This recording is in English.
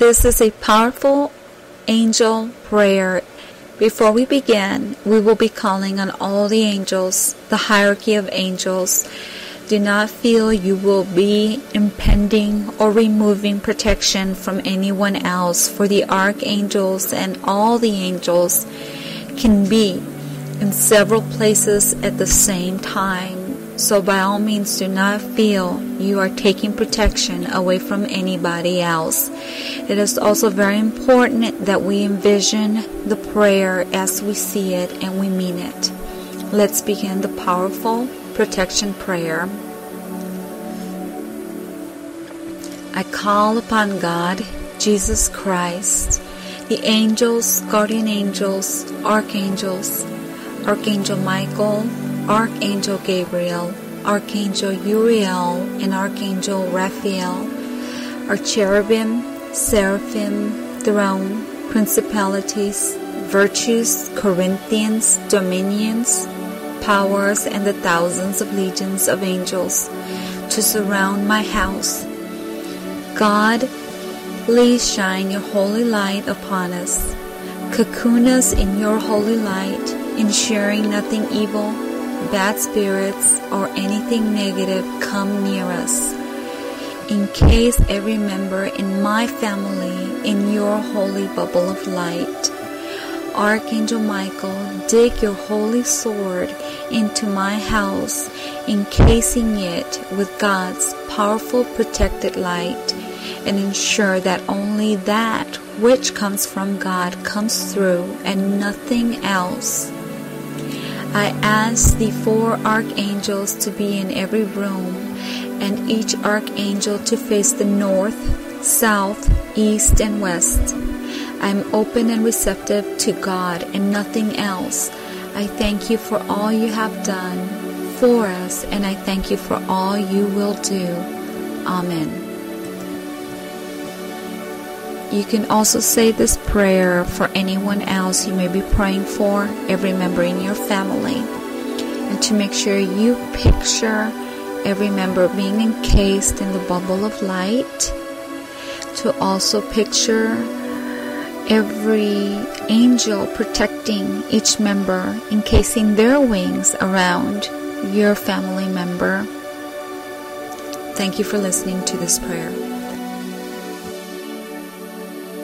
This is a powerful angel prayer. Before we begin, we will be calling on all the angels, the hierarchy of angels. Do not feel you will be impending or removing protection from anyone else, for the archangels and all the angels can be in several places at the same time. So by all means do not feel you are taking protection away from anybody else. It is also very important that we envision the prayer as we see it and we mean it. Let's begin the powerful protection prayer. I call upon God, Jesus Christ, the angels, guardian angels, archangels, Archangel Michael, Archangel Gabriel, Archangel Uriel, and Archangel Raphael, our cherubim, seraphim, throne, principalities, virtues, Corinthians, dominions, powers, and the thousands of legions of angels to surround my house. God, please shine your holy light upon us. Cocoon us in your holy light ensuring nothing evil, bad spirits, or anything negative come near us. Encase every member in my family in your holy bubble of light. Archangel Michael, dig your holy sword into my house, encasing it with God's powerful protected light, and ensure that only that which comes from God comes through and nothing else. I ask the four archangels to be in every room, and each archangel to face the north, south, east, and west. I am open and receptive to God and nothing else. I thank you for all you have done for us, and I thank you for all you will do. Amen. You can also say this prayer for anyone else you may be praying for, every member in your family. And to make sure you picture every member being encased in the bubble of light. To also picture every angel protecting each member, encasing their wings around your family member. Thank you for listening to this prayer.